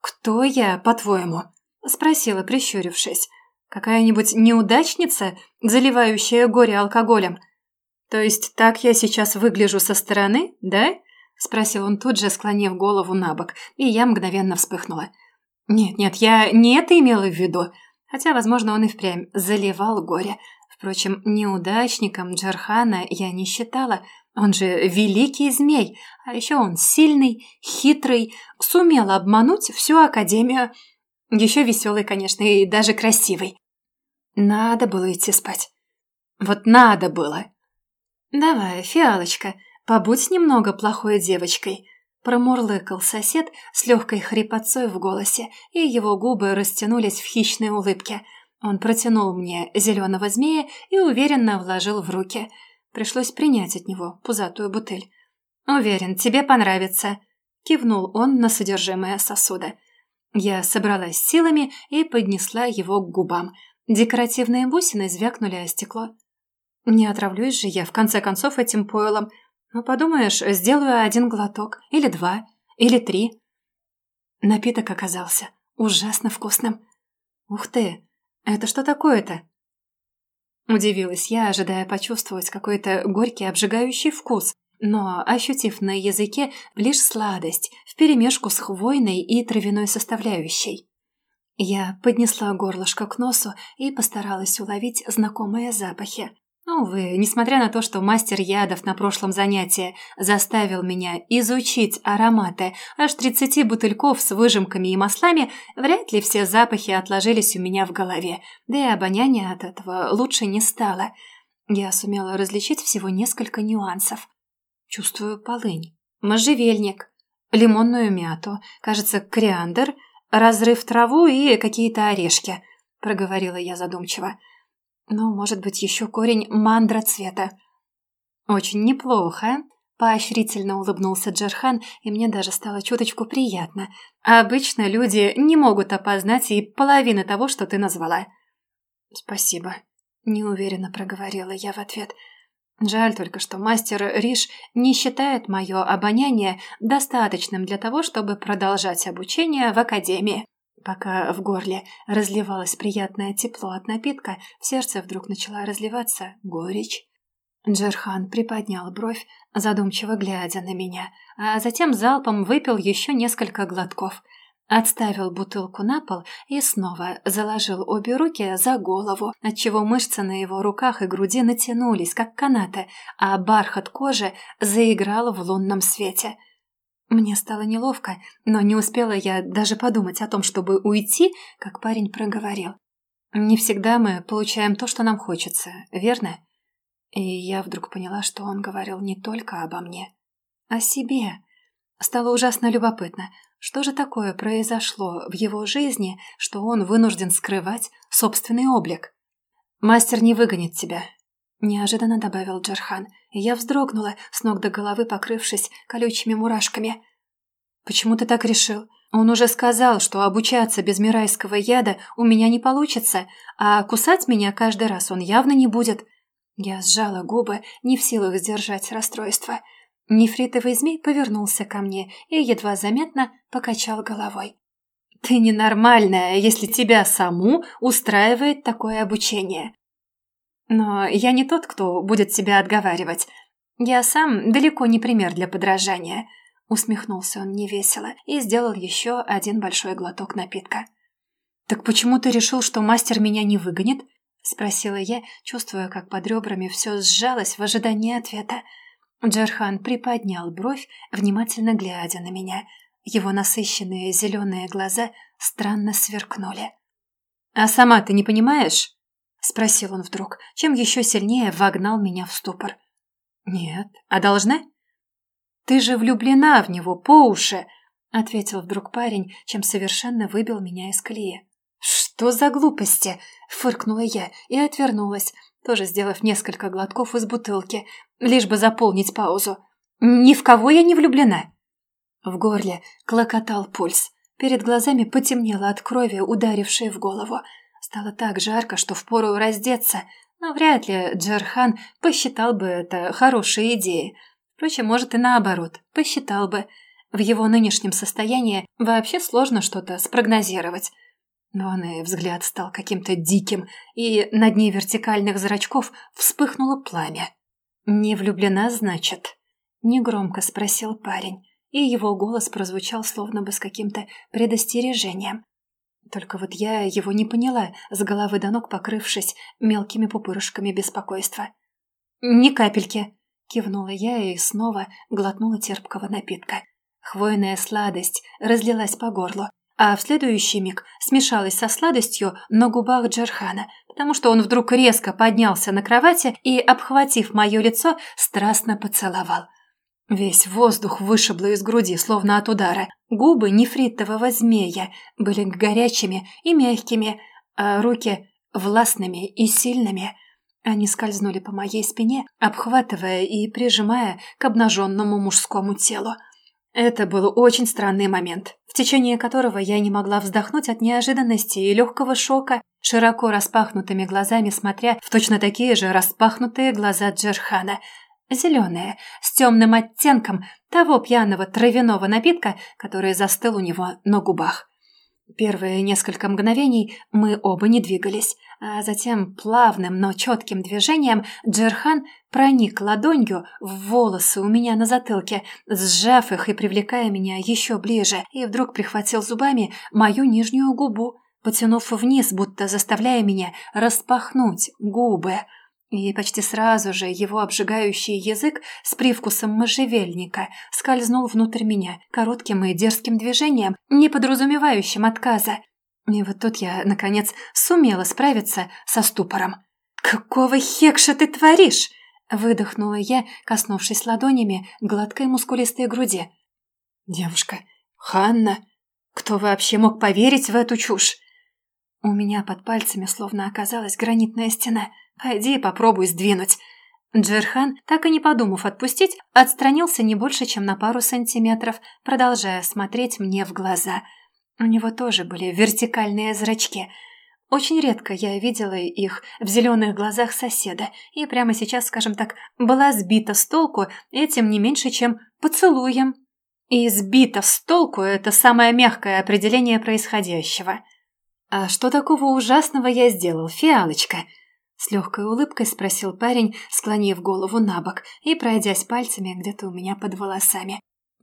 «Кто я, по-твоему?» — спросила, прищурившись. Какая-нибудь неудачница, заливающая горе алкоголем? То есть так я сейчас выгляжу со стороны, да? Спросил он тут же, склонив голову на бок, и я мгновенно вспыхнула. Нет-нет, я не это имела в виду. Хотя, возможно, он и впрямь заливал горе. Впрочем, неудачником Джархана я не считала. Он же великий змей, а еще он сильный, хитрый, сумел обмануть всю Академию. Еще веселый, конечно, и даже красивый. Надо было идти спать. Вот надо было. Давай, фиалочка, побудь немного плохой девочкой. Промурлыкал сосед с легкой хрипотцой в голосе, и его губы растянулись в хищной улыбке. Он протянул мне зеленого змея и уверенно вложил в руки. Пришлось принять от него пузатую бутыль. «Уверен, тебе понравится», — кивнул он на содержимое сосуда. Я собралась силами и поднесла его к губам — Декоративные бусины звякнули о стекло. Не отравлюсь же я, в конце концов, этим пойлом. Ну, подумаешь, сделаю один глоток, или два, или три. Напиток оказался ужасно вкусным. Ух ты, это что такое-то? Удивилась я, ожидая почувствовать какой-то горький обжигающий вкус, но, ощутив на языке лишь сладость вперемешку с хвойной и травяной составляющей. Я поднесла горлышко к носу и постаралась уловить знакомые запахи. Увы, несмотря на то, что мастер ядов на прошлом занятии заставил меня изучить ароматы аж 30 бутыльков с выжимками и маслами, вряд ли все запахи отложились у меня в голове, да и обоняние от этого лучше не стало. Я сумела различить всего несколько нюансов. Чувствую полынь, можжевельник, лимонную мяту, кажется, кориандр – разрыв траву и какие-то орешки», — проговорила я задумчиво. «Ну, может быть, еще корень мандра цвета». «Очень неплохо», — поощрительно улыбнулся Джерхан, и мне даже стало чуточку приятно. «Обычно люди не могут опознать и половины того, что ты назвала». «Спасибо», — неуверенно проговорила я в ответ. Жаль только, что мастер Риш не считает мое обоняние достаточным для того, чтобы продолжать обучение в академии. Пока в горле разливалось приятное тепло от напитка, в сердце вдруг начала разливаться горечь. Джерхан приподнял бровь, задумчиво глядя на меня, а затем залпом выпил еще несколько глотков. Отставил бутылку на пол и снова заложил обе руки за голову, отчего мышцы на его руках и груди натянулись, как канаты, а бархат кожи заиграл в лунном свете. Мне стало неловко, но не успела я даже подумать о том, чтобы уйти, как парень проговорил. «Не всегда мы получаем то, что нам хочется, верно?» И я вдруг поняла, что он говорил не только обо мне, о себе. Стало ужасно любопытно, что же такое произошло в его жизни, что он вынужден скрывать собственный облик. «Мастер не выгонит тебя», – неожиданно добавил Джархан, я вздрогнула, с ног до головы покрывшись колючими мурашками. «Почему ты так решил? Он уже сказал, что обучаться без мирайского яда у меня не получится, а кусать меня каждый раз он явно не будет. Я сжала губы, не в силах сдержать расстройство. Нефритовый змей повернулся ко мне и едва заметно покачал головой. «Ты ненормальная, если тебя саму устраивает такое обучение. Но я не тот, кто будет тебя отговаривать. Я сам далеко не пример для подражания». Усмехнулся он невесело и сделал еще один большой глоток напитка. «Так почему ты решил, что мастер меня не выгонит?» — спросила я, чувствуя, как под ребрами все сжалось в ожидании ответа. Джархан приподнял бровь, внимательно глядя на меня. Его насыщенные зеленые глаза странно сверкнули. «А сама ты не понимаешь?» — спросил он вдруг, чем еще сильнее вогнал меня в ступор. «Нет. А должна?» «Ты же влюблена в него по уши!» — ответил вдруг парень, чем совершенно выбил меня из колеи. «Что за глупости?» – фыркнула я и отвернулась, тоже сделав несколько глотков из бутылки, лишь бы заполнить паузу. «Ни в кого я не влюблена!» В горле клокотал пульс. Перед глазами потемнело от крови, ударившей в голову. Стало так жарко, что впору раздеться, но вряд ли Джархан посчитал бы это хорошей идеей. Впрочем, может и наоборот, посчитал бы. В его нынешнем состоянии вообще сложно что-то спрогнозировать. Но он и взгляд стал каким-то диким, и на дне вертикальных зрачков вспыхнуло пламя. «Не влюблена, значит?» — негромко спросил парень, и его голос прозвучал словно бы с каким-то предостережением. Только вот я его не поняла, с головы до ног покрывшись мелкими пупырышками беспокойства. «Ни капельки!» — кивнула я и снова глотнула терпкого напитка. Хвойная сладость разлилась по горлу, а в следующий миг смешалась со сладостью на губах Джерхана, потому что он вдруг резко поднялся на кровати и, обхватив мое лицо, страстно поцеловал. Весь воздух вышибло из груди, словно от удара. Губы нефритового змея были горячими и мягкими, а руки властными и сильными. Они скользнули по моей спине, обхватывая и прижимая к обнаженному мужскому телу. Это был очень странный момент, в течение которого я не могла вздохнуть от неожиданности и легкого шока, широко распахнутыми глазами смотря в точно такие же распахнутые глаза Джерхана. Зеленые, с темным оттенком того пьяного травяного напитка, который застыл у него на губах. Первые несколько мгновений мы оба не двигались, а затем плавным, но четким движением Джерхан проник ладонью в волосы у меня на затылке, сжав их и привлекая меня еще ближе, и вдруг прихватил зубами мою нижнюю губу, потянув вниз, будто заставляя меня распахнуть губы. И почти сразу же его обжигающий язык с привкусом можжевельника скользнул внутрь меня коротким и дерзким движением, не подразумевающим отказа. И вот тут я, наконец, сумела справиться со ступором. «Какого хекша ты творишь?» – выдохнула я, коснувшись ладонями гладкой мускулистой груди. «Девушка, Ханна, кто вообще мог поверить в эту чушь?» У меня под пальцами словно оказалась гранитная стена – Пойди попробуй сдвинуть». Джерхан, так и не подумав отпустить, отстранился не больше, чем на пару сантиметров, продолжая смотреть мне в глаза. У него тоже были вертикальные зрачки. Очень редко я видела их в зеленых глазах соседа, и прямо сейчас, скажем так, была сбита с толку этим не меньше, чем поцелуем. И сбита с толку – это самое мягкое определение происходящего. «А что такого ужасного я сделал, фиалочка?» С легкой улыбкой спросил парень, склонив голову на бок и пройдясь пальцами где-то у меня под волосами.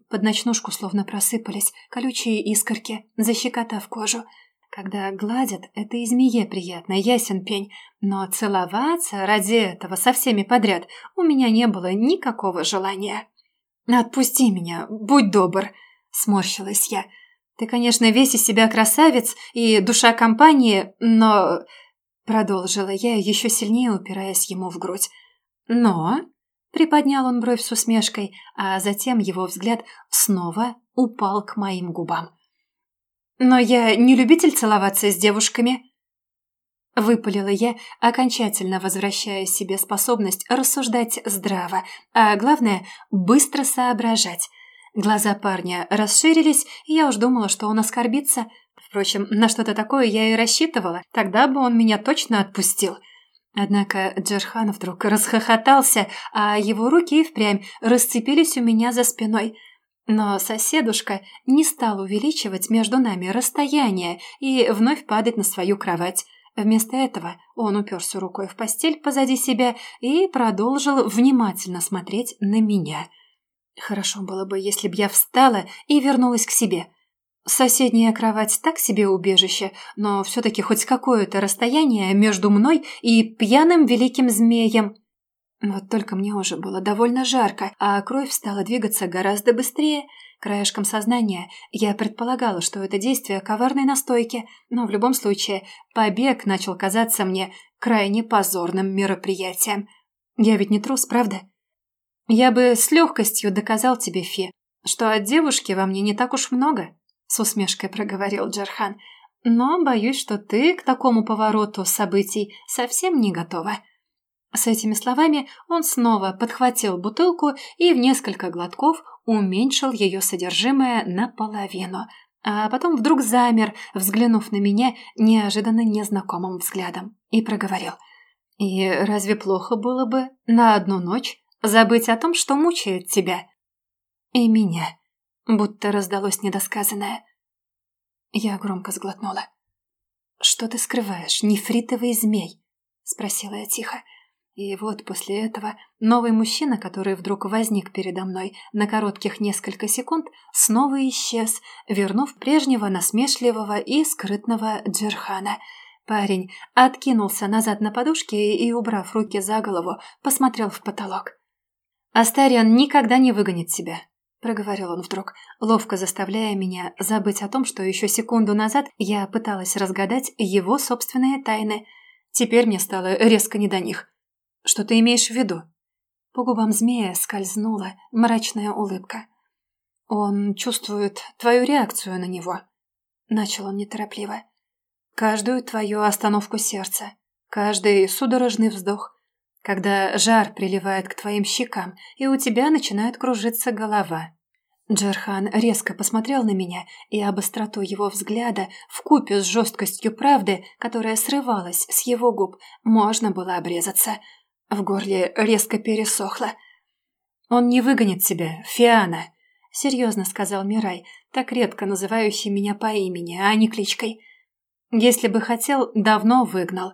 Под ночнушку словно просыпались колючие искорки, защекотав кожу. Когда гладят, это и змее приятно, ясен пень. Но целоваться ради этого со всеми подряд у меня не было никакого желания. «Отпусти меня, будь добр», — сморщилась я. «Ты, конечно, весь из себя красавец и душа компании, но...» Продолжила я, еще сильнее упираясь ему в грудь. «Но...» — приподнял он бровь с усмешкой, а затем его взгляд снова упал к моим губам. «Но я не любитель целоваться с девушками», — выпалила я, окончательно возвращая себе способность рассуждать здраво, а главное — быстро соображать. Глаза парня расширились, и я уж думала, что он оскорбится. Впрочем, на что-то такое я и рассчитывала, тогда бы он меня точно отпустил. Однако Джерхан вдруг расхохотался, а его руки и впрямь расцепились у меня за спиной — но соседушка не стал увеличивать между нами расстояние и вновь падать на свою кровать. Вместо этого он уперся рукой в постель позади себя и продолжил внимательно смотреть на меня. Хорошо было бы, если б я встала и вернулась к себе. Соседняя кровать так себе убежище, но все-таки хоть какое-то расстояние между мной и пьяным великим змеем – вот только мне уже было довольно жарко, а кровь стала двигаться гораздо быстрее. Краешком сознания я предполагала, что это действие коварной настойки, но в любом случае побег начал казаться мне крайне позорным мероприятием. Я ведь не трус, правда? Я бы с легкостью доказал тебе, Фи, что от девушки во мне не так уж много, с усмешкой проговорил Джархан. Но боюсь, что ты к такому повороту событий совсем не готова. С этими словами он снова подхватил бутылку и в несколько глотков уменьшил ее содержимое наполовину, а потом вдруг замер, взглянув на меня неожиданно незнакомым взглядом, и проговорил. «И разве плохо было бы на одну ночь забыть о том, что мучает тебя?» «И меня», будто раздалось недосказанное. Я громко сглотнула. «Что ты скрываешь, нефритовый змей?» — спросила я тихо. И вот после этого новый мужчина, который вдруг возник передо мной на коротких несколько секунд, снова исчез, вернув прежнего насмешливого и скрытного Джерхана. Парень откинулся назад на подушке и, убрав руки за голову, посмотрел в потолок. «Астариан никогда не выгонит тебя», — проговорил он вдруг, ловко заставляя меня забыть о том, что еще секунду назад я пыталась разгадать его собственные тайны. Теперь мне стало резко не до них. Что ты имеешь в виду?» По губам змея скользнула мрачная улыбка. «Он чувствует твою реакцию на него», — начал он неторопливо. «Каждую твою остановку сердца, каждый судорожный вздох, когда жар приливает к твоим щекам, и у тебя начинает кружиться голова». Джерхан резко посмотрел на меня, и об остроту его взгляда, вкупе с жесткостью правды, которая срывалась с его губ, можно было обрезаться — в горле резко пересохло. «Он не выгонит тебя, Фиана», — серьезно сказал Мирай, так редко называющий меня по имени, а не кличкой. «Если бы хотел, давно выгнал.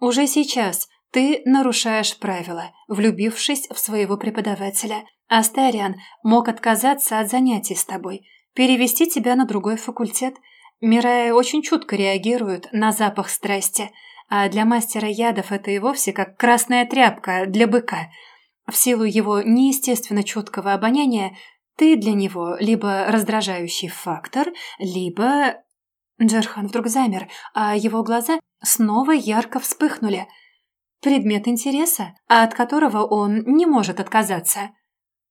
Уже сейчас ты нарушаешь правила, влюбившись в своего преподавателя. Астариан мог отказаться от занятий с тобой, перевести тебя на другой факультет. Мирай очень чутко реагирует на запах страсти» а для мастера ядов это и вовсе как красная тряпка для быка. В силу его неестественно чуткого обоняния ты для него либо раздражающий фактор, либо... Джерхан вдруг замер, а его глаза снова ярко вспыхнули. Предмет интереса, от которого он не может отказаться.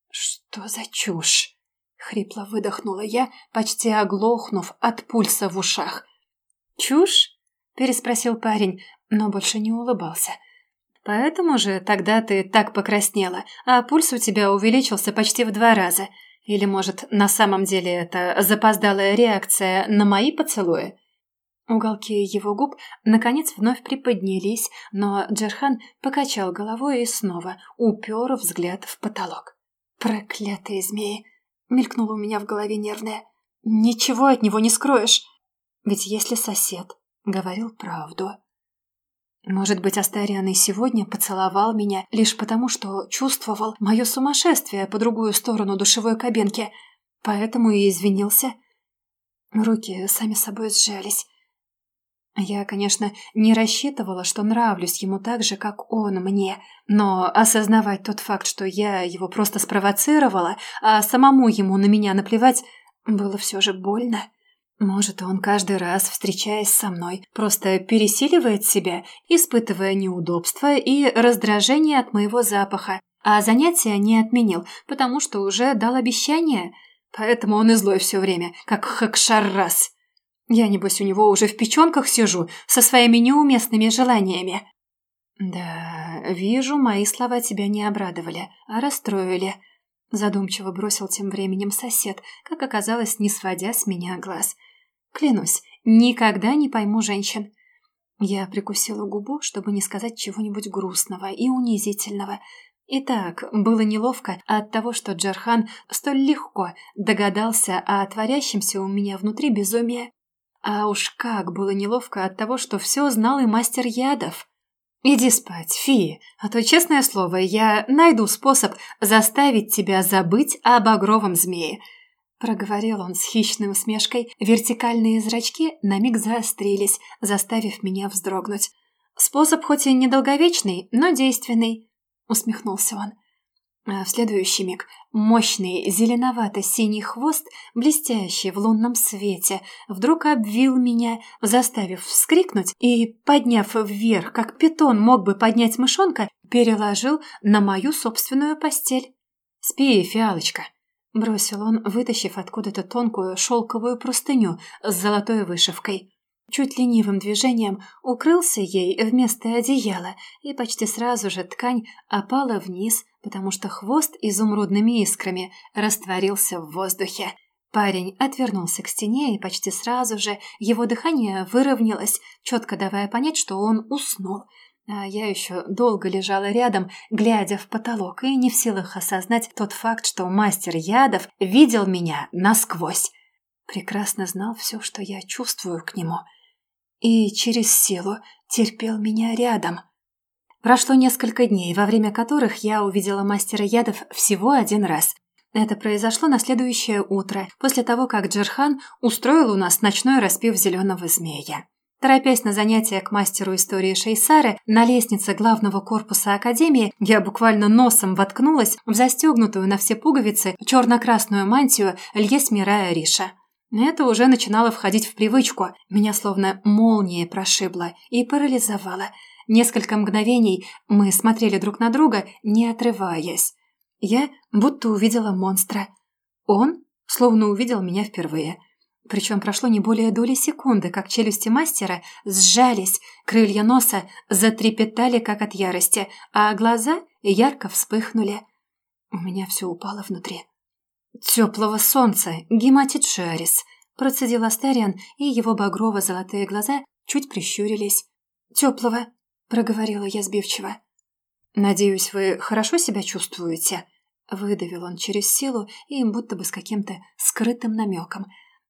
«Что за чушь?» — хрипло выдохнула я, почти оглохнув от пульса в ушах. «Чушь?» переспросил парень, но больше не улыбался. «Поэтому же тогда ты так покраснела, а пульс у тебя увеличился почти в два раза. Или, может, на самом деле это запоздалая реакция на мои поцелуи?» Уголки его губ, наконец, вновь приподнялись, но Джерхан покачал головой и снова упер взгляд в потолок. «Проклятые змеи!» — мелькнуло у меня в голове нервное. «Ничего от него не скроешь! Ведь если сосед говорил правду. Может быть, Астариан и сегодня поцеловал меня лишь потому, что чувствовал мое сумасшествие по другую сторону душевой кабинки, поэтому и извинился. Руки сами собой сжались. Я, конечно, не рассчитывала, что нравлюсь ему так же, как он мне, но осознавать тот факт, что я его просто спровоцировала, а самому ему на меня наплевать, было все же больно. Может, он каждый раз, встречаясь со мной, просто пересиливает себя, испытывая неудобства и раздражение от моего запаха, а занятия не отменил, потому что уже дал обещание, поэтому он и злой все время, как Хакшаррас. Я, небось, у него уже в печенках сижу со своими неуместными желаниями. Да, вижу, мои слова тебя не обрадовали, а расстроили. Задумчиво бросил тем временем сосед, как оказалось, не сводя с меня глаз. Клянусь, никогда не пойму женщин. Я прикусила губу, чтобы не сказать чего-нибудь грустного и унизительного. И так было неловко от того, что Джархан столь легко догадался о творящемся у меня внутри безумии. А уж как было неловко от того, что все знал и мастер ядов. «Иди спать, Фи, а то, честное слово, я найду способ заставить тебя забыть о багровом змее», проговорил он с хищной усмешкой. Вертикальные зрачки на миг заострились, заставив меня вздрогнуть. «Способ хоть и недолговечный, но действенный», — усмехнулся он. А в следующий миг мощный зеленовато-синий хвост, блестящий в лунном свете, вдруг обвил меня, заставив вскрикнуть и, подняв вверх, как питон мог бы поднять мышонка, переложил на мою собственную постель. «Спи, фиалочка», — бросил он, вытащив откуда-то тонкую шелковую простыню с золотой вышивкой. Чуть ленивым движением укрылся ей вместо одеяла, и почти сразу же ткань опала вниз, потому что хвост изумрудными искрами растворился в воздухе. Парень отвернулся к стене, и почти сразу же его дыхание выровнялось, четко давая понять, что он уснул. А я еще долго лежала рядом, глядя в потолок, и не в силах осознать тот факт, что мастер ядов видел меня насквозь. Прекрасно знал все, что я чувствую к нему — и через силу терпел меня рядом. Прошло несколько дней, во время которых я увидела мастера ядов всего один раз. Это произошло на следующее утро, после того, как Джерхан устроил у нас ночной распив зеленого змея. Торопясь на занятия к мастеру истории Шейсары, на лестнице главного корпуса Академии я буквально носом воткнулась в застегнутую на все пуговицы черно-красную мантию Льесмирая Риша. Это уже начинало входить в привычку. Меня словно молния прошибла и парализовала. Несколько мгновений мы смотрели друг на друга, не отрываясь. Я будто увидела монстра. Он словно увидел меня впервые. Причем прошло не более доли секунды, как челюсти мастера сжались, крылья носа затрепетали, как от ярости, а глаза ярко вспыхнули. У меня все упало внутри. «Теплого солнца, Гематит Шарис», – процедил Астариан, и его багрово-золотые глаза чуть прищурились. «Теплого», – проговорила я сбивчиво. «Надеюсь, вы хорошо себя чувствуете?» Выдавил он через силу и будто бы с каким-то скрытым намеком.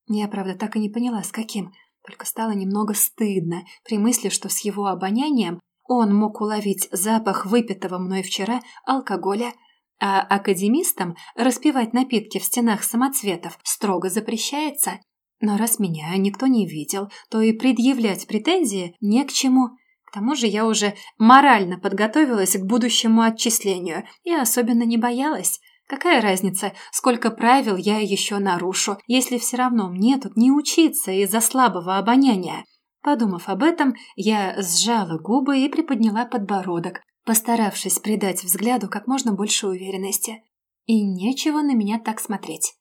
Я, правда, так и не поняла, с каким. Только стало немного стыдно при мысли, что с его обонянием он мог уловить запах выпитого мной вчера алкоголя – а академистам распивать напитки в стенах самоцветов строго запрещается. Но раз меня никто не видел, то и предъявлять претензии не к чему. К тому же я уже морально подготовилась к будущему отчислению и особенно не боялась. Какая разница, сколько правил я еще нарушу, если все равно мне тут не учиться из-за слабого обоняния. Подумав об этом, я сжала губы и приподняла подбородок, постаравшись придать взгляду как можно больше уверенности. И нечего на меня так смотреть.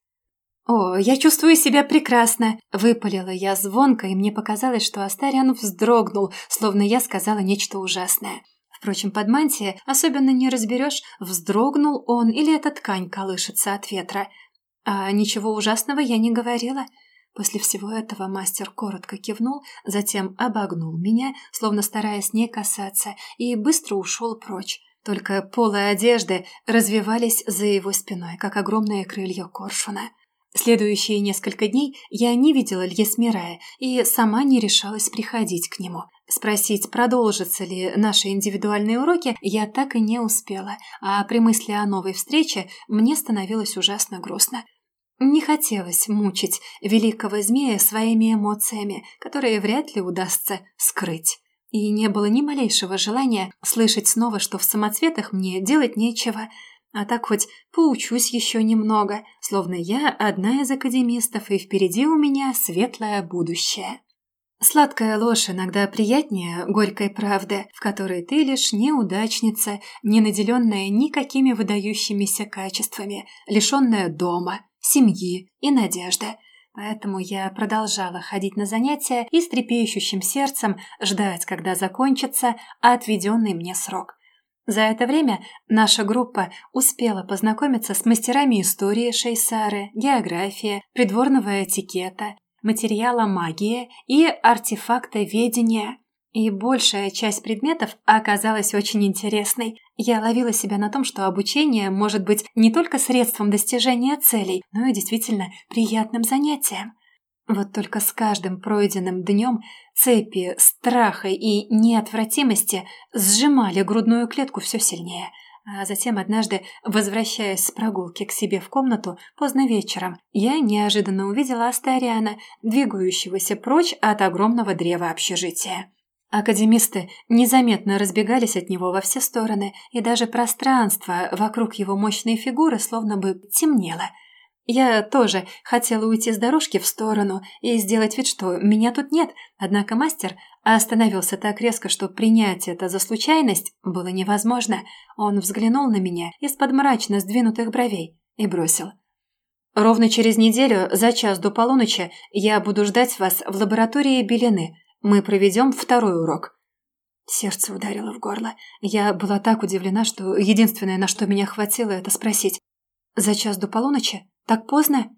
«О, я чувствую себя прекрасно!» – выпалила я звонко, и мне показалось, что Астариан вздрогнул, словно я сказала нечто ужасное. Впрочем, под мантией особенно не разберешь, вздрогнул он или эта ткань колышется от ветра. А ничего ужасного я не говорила – После всего этого мастер коротко кивнул, затем обогнул меня, словно стараясь не касаться, и быстро ушел прочь. Только полы одежды развивались за его спиной, как огромные крылья коршуна. Следующие несколько дней я не видела Льесмирая и сама не решалась приходить к нему. Спросить, продолжатся ли наши индивидуальные уроки, я так и не успела, а при мысли о новой встрече мне становилось ужасно грустно. Не хотелось мучить великого змея своими эмоциями, которые вряд ли удастся скрыть. И не было ни малейшего желания слышать снова, что в самоцветах мне делать нечего – а так хоть поучусь еще немного, словно я одна из академистов, и впереди у меня светлое будущее. Сладкая ложь иногда приятнее горькой правды, в которой ты лишь неудачница, не наделенная никакими выдающимися качествами, лишенная дома, семьи и надежды. Поэтому я продолжала ходить на занятия и с трепещущим сердцем ждать, когда закончится отведенный мне срок. За это время наша группа успела познакомиться с мастерами истории Шейсары, географии, придворного этикета, материала магии и артефакта ведения. И большая часть предметов оказалась очень интересной. Я ловила себя на том, что обучение может быть не только средством достижения целей, но и действительно приятным занятием. Вот только с каждым пройденным днем цепи страха и неотвратимости сжимали грудную клетку все сильнее. А затем однажды, возвращаясь с прогулки к себе в комнату поздно вечером, я неожиданно увидела Астариана, двигающегося прочь от огромного древа общежития. Академисты незаметно разбегались от него во все стороны, и даже пространство вокруг его мощной фигуры словно бы темнело – я тоже хотела уйти с дорожки в сторону и сделать вид, что меня тут нет, однако мастер остановился так резко, что принять это за случайность было невозможно. Он взглянул на меня из-под мрачно сдвинутых бровей и бросил. «Ровно через неделю, за час до полуночи, я буду ждать вас в лаборатории Белины. Мы проведем второй урок». Сердце ударило в горло. Я была так удивлена, что единственное, на что меня хватило, это спросить. «За час до полуночи?» Так поздно?»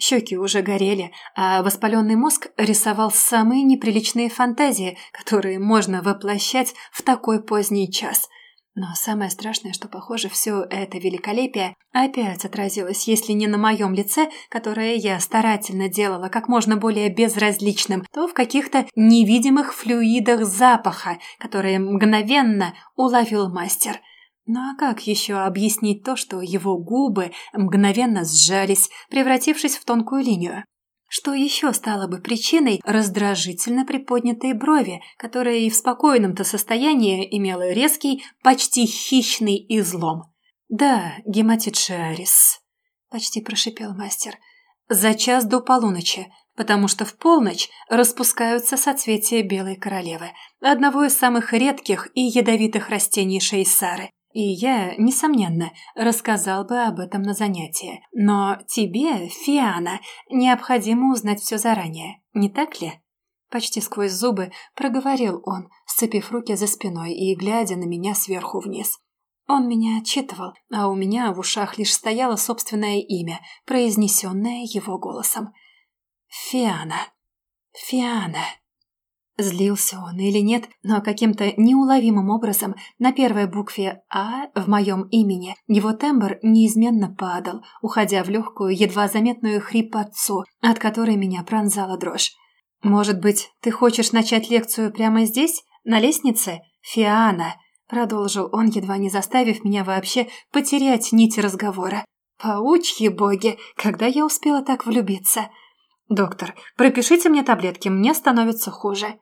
Щеки уже горели, а воспаленный мозг рисовал самые неприличные фантазии, которые можно воплощать в такой поздний час. Но самое страшное, что, похоже, все это великолепие опять отразилось, если не на моем лице, которое я старательно делала как можно более безразличным, то в каких-то невидимых флюидах запаха, которые мгновенно уловил мастер – ну а как еще объяснить то, что его губы мгновенно сжались, превратившись в тонкую линию? Что еще стало бы причиной раздражительно приподнятой брови, которая и в спокойном-то состоянии имела резкий, почти хищный излом? «Да, гематит Шиарис», — почти прошипел мастер, — «за час до полуночи, потому что в полночь распускаются соцветия белой королевы, одного из самых редких и ядовитых растений Шейсары. И я, несомненно, рассказал бы об этом на занятии. Но тебе, Фиана, необходимо узнать все заранее, не так ли?» Почти сквозь зубы проговорил он, сцепив руки за спиной и глядя на меня сверху вниз. Он меня отчитывал, а у меня в ушах лишь стояло собственное имя, произнесенное его голосом. «Фиана! Фиана!» Злился он или нет, но каким-то неуловимым образом на первой букве «А» в моем имени его тембр неизменно падал, уходя в легкую, едва заметную хрипотцу, от которой меня пронзала дрожь. «Может быть, ты хочешь начать лекцию прямо здесь, на лестнице? Фиана!» Продолжил он, едва не заставив меня вообще потерять нить разговора. «Паучьи боги, когда я успела так влюбиться?» «Доктор, пропишите мне таблетки, мне становится хуже».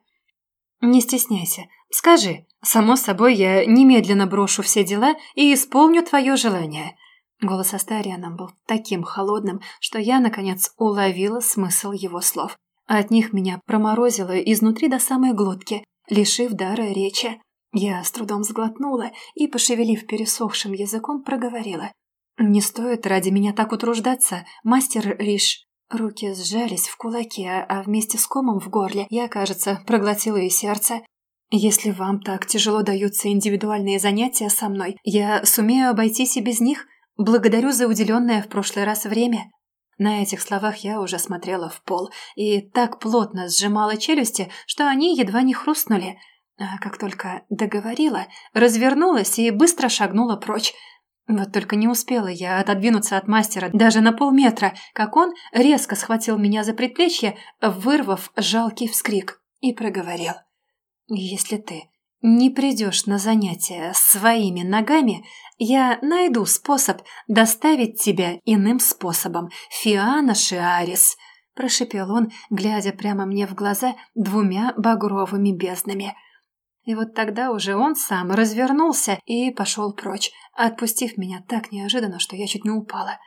«Не стесняйся. Скажи. Само собой, я немедленно брошу все дела и исполню твое желание». Голос Астариана был таким холодным, что я, наконец, уловила смысл его слов. От них меня проморозило изнутри до самой глотки, лишив дара речи. Я с трудом сглотнула и, пошевелив пересохшим языком, проговорила. «Не стоит ради меня так утруждаться, мастер Риш. Руки сжались в кулаки, а вместе с комом в горле я, кажется, проглотила и сердце. Если вам так тяжело даются индивидуальные занятия со мной, я сумею обойтись и без них. Благодарю за уделенное в прошлый раз время. На этих словах я уже смотрела в пол и так плотно сжимала челюсти, что они едва не хрустнули. А как только договорила, развернулась и быстро шагнула прочь. Вот только не успела я отодвинуться от мастера даже на полметра, как он резко схватил меня за предплечье, вырвав жалкий вскрик, и проговорил. «Если ты не придешь на занятия своими ногами, я найду способ доставить тебя иным способом, Фиана Шиарис», – прошепел он, глядя прямо мне в глаза двумя багровыми безднами – и вот тогда уже он сам развернулся и пошел прочь, отпустив меня так неожиданно, что я чуть не упала.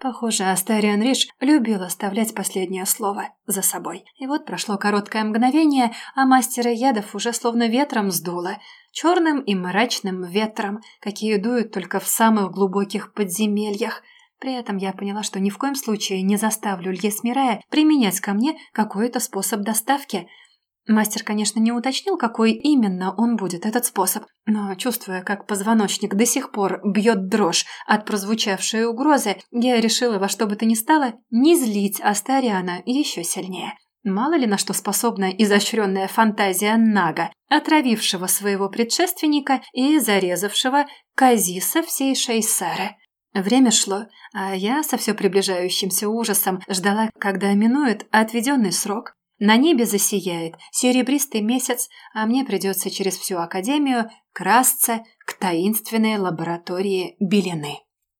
Похоже, Астариан Риш любил оставлять последнее слово за собой. И вот прошло короткое мгновение, а мастера ядов уже словно ветром сдуло. Черным и мрачным ветром, какие дуют только в самых глубоких подземельях. При этом я поняла, что ни в коем случае не заставлю Льесмирая применять ко мне какой-то способ доставки – Мастер, конечно, не уточнил, какой именно он будет, этот способ, но, чувствуя, как позвоночник до сих пор бьет дрожь от прозвучавшей угрозы, я решила во что бы то ни стало не злить Астариана еще сильнее. Мало ли на что способна изощренная фантазия Нага, отравившего своего предшественника и зарезавшего Казиса всей Шейсары. Время шло, а я со все приближающимся ужасом ждала, когда минует отведенный срок, на небе засияет серебристый месяц, а мне придется через всю академию красться к таинственной лаборатории Белины.